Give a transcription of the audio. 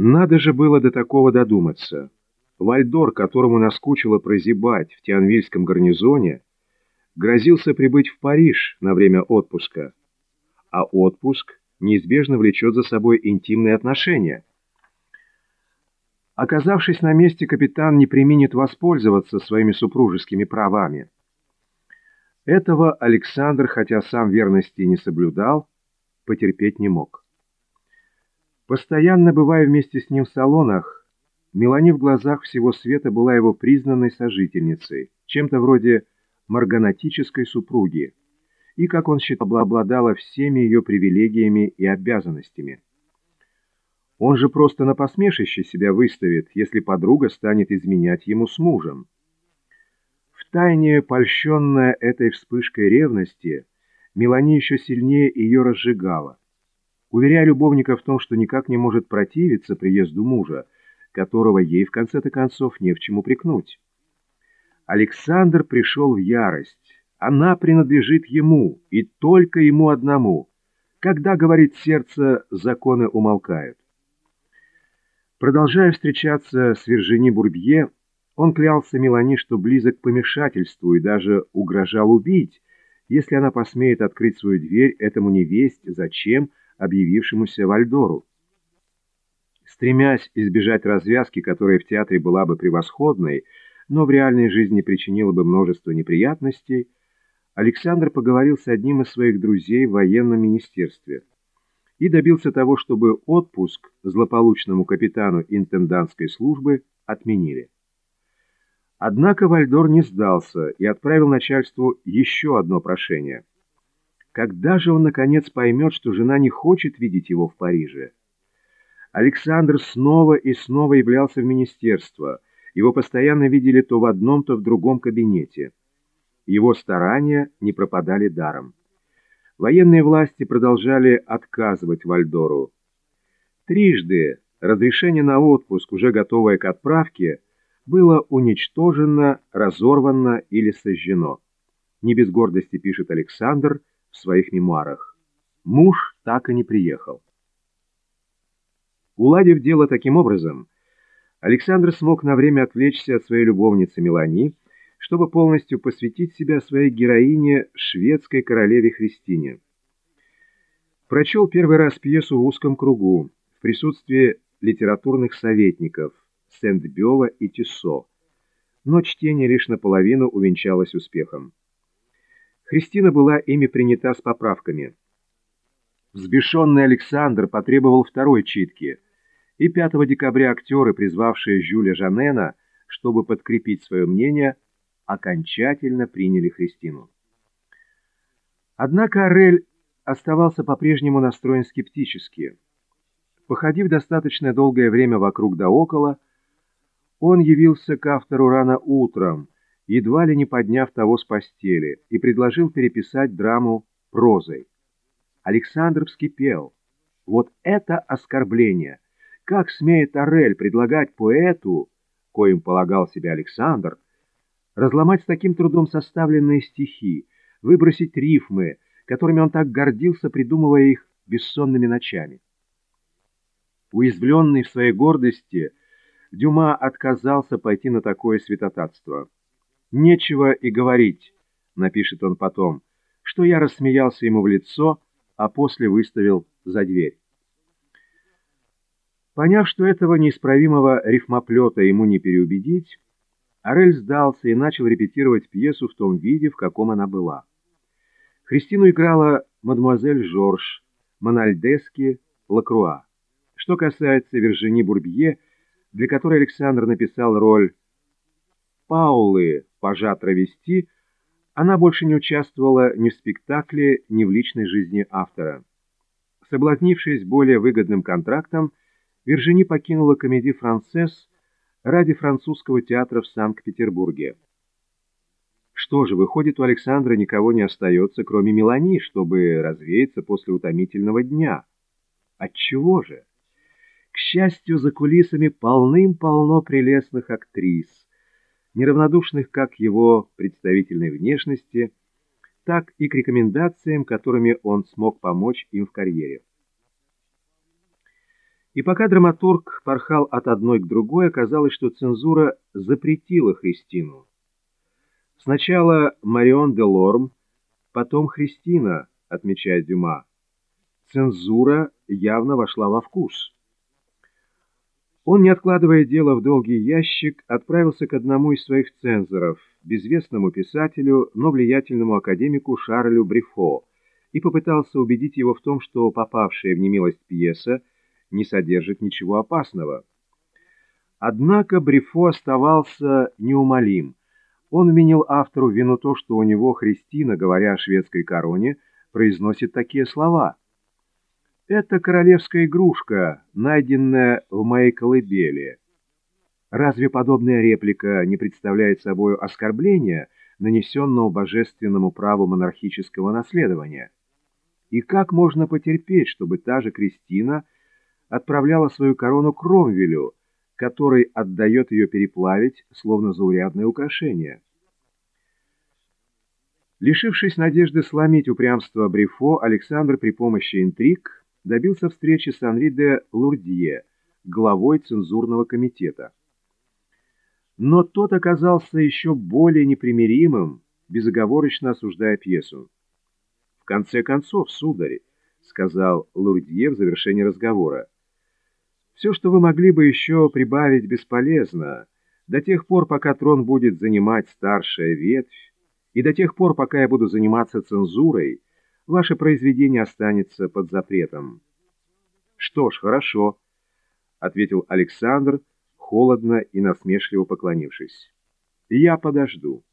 Надо же было до такого додуматься. Вальдор, которому наскучило прозябать в Тианвильском гарнизоне, грозился прибыть в Париж на время отпуска, а отпуск неизбежно влечет за собой интимные отношения. Оказавшись на месте, капитан не применит воспользоваться своими супружескими правами. Этого Александр, хотя сам верности не соблюдал, потерпеть не мог. Постоянно бывая вместе с ним в салонах, Мелани в глазах всего света была его признанной сожительницей, чем-то вроде марганатической супруги, и, как он считал, обладала всеми ее привилегиями и обязанностями. Он же просто на посмешище себя выставит, если подруга станет изменять ему с мужем. Втайне, польщенная этой вспышкой ревности, Мелани еще сильнее ее разжигала, уверяя любовника в том, что никак не может противиться приезду мужа, которого ей в конце-то концов не в чем упрекнуть. Александр пришел в ярость. Она принадлежит ему, и только ему одному. Когда, говорит сердце, законы умолкают. Продолжая встречаться с Виржини Бурбье, он клялся Мелани, что близок к помешательству и даже угрожал убить, если она посмеет открыть свою дверь этому невесть, зачем объявившемуся Вальдору. Стремясь избежать развязки, которая в театре была бы превосходной, но в реальной жизни причинила бы множество неприятностей, Александр поговорил с одним из своих друзей в военном министерстве и добился того, чтобы отпуск злополучному капитану интендантской службы отменили. Однако Вальдор не сдался и отправил начальству еще одно прошение. Когда же он, наконец, поймет, что жена не хочет видеть его в Париже? Александр снова и снова являлся в министерство. Его постоянно видели то в одном, то в другом кабинете. Его старания не пропадали даром. Военные власти продолжали отказывать Вальдору. Трижды разрешение на отпуск, уже готовое к отправке, было уничтожено, разорвано или сожжено. Не без гордости пишет Александр в своих мемуарах. Муж так и не приехал. Уладив дело таким образом, Александр смог на время отвлечься от своей любовницы Мелани, чтобы полностью посвятить себя своей героине, шведской королеве Христине. Прочел первый раз пьесу в узком кругу, в присутствии литературных советников Сент-Бёва и Тиссо, но чтение лишь наполовину увенчалось успехом. Христина была ими принята с поправками. Взбешенный Александр потребовал второй читки – и 5 декабря актеры, призвавшие Жюля Жанена, чтобы подкрепить свое мнение, окончательно приняли Христину. Однако Орель оставался по-прежнему настроен скептически. Походив достаточно долгое время вокруг да около, он явился к автору рано утром, едва ли не подняв того с постели, и предложил переписать драму прозой. Александр вскипел. Вот это оскорбление! Как смеет Орель предлагать поэту, коим полагал себя Александр, разломать с таким трудом составленные стихи, выбросить рифмы, которыми он так гордился, придумывая их бессонными ночами. Уязвленный в своей гордости, Дюма отказался пойти на такое святотатство. «Нечего и говорить», — напишет он потом, что я рассмеялся ему в лицо, а после выставил за дверь. Поняв, что этого неисправимого рифмоплета ему не переубедить, Орель сдался и начал репетировать пьесу в том виде, в каком она была. Христину играла мадемуазель Жорж, Мональдески, Лакруа. Что касается Виржини Бурбье, для которой Александр написал роль Паулы «Пажа травести», она больше не участвовала ни в спектакле, ни в личной жизни автора. Соблазнившись более выгодным контрактом, Виржини покинула комедий «Францесс» ради французского театра в Санкт-Петербурге. Что же, выходит, у Александра никого не остается, кроме Мелани, чтобы развеяться после утомительного дня. Отчего же? К счастью, за кулисами полным-полно прелестных актрис, неравнодушных как его представительной внешности, так и к рекомендациям, которыми он смог помочь им в карьере. И пока драматург порхал от одной к другой, оказалось, что цензура запретила Христину. Сначала Марион де Лорм, потом Христина, отмечает Дюма. Цензура явно вошла во вкус. Он, не откладывая дело в долгий ящик, отправился к одному из своих цензоров, безвестному писателю, но влиятельному академику Шарлю Брифо, и попытался убедить его в том, что попавшая в немилость пьеса не содержит ничего опасного. Однако Брифо оставался неумолим. Он вменил автору вину то, что у него Христина, говоря о шведской короне, произносит такие слова. «Это королевская игрушка, найденная в моей колыбели». Разве подобная реплика не представляет собой оскорбления, нанесенного божественному праву монархического наследования? И как можно потерпеть, чтобы та же Кристина отправляла свою корону Кромвелю, который отдает ее переплавить, словно заурядное украшение? Лишившись надежды сломить упрямство Брифо, Александр при помощи интриг добился встречи с Анри де Лурдье, главой цензурного комитета. Но тот оказался еще более непримиримым, безоговорочно осуждая пьесу. «В конце концов, сударь», — сказал Лурдье в завершении разговора, «все, что вы могли бы еще прибавить, бесполезно, до тех пор, пока трон будет занимать старшая ветвь, и до тех пор, пока я буду заниматься цензурой, ваше произведение останется под запретом». «Что ж, хорошо», — ответил Александр, — холодно и насмешливо поклонившись. «Я подожду».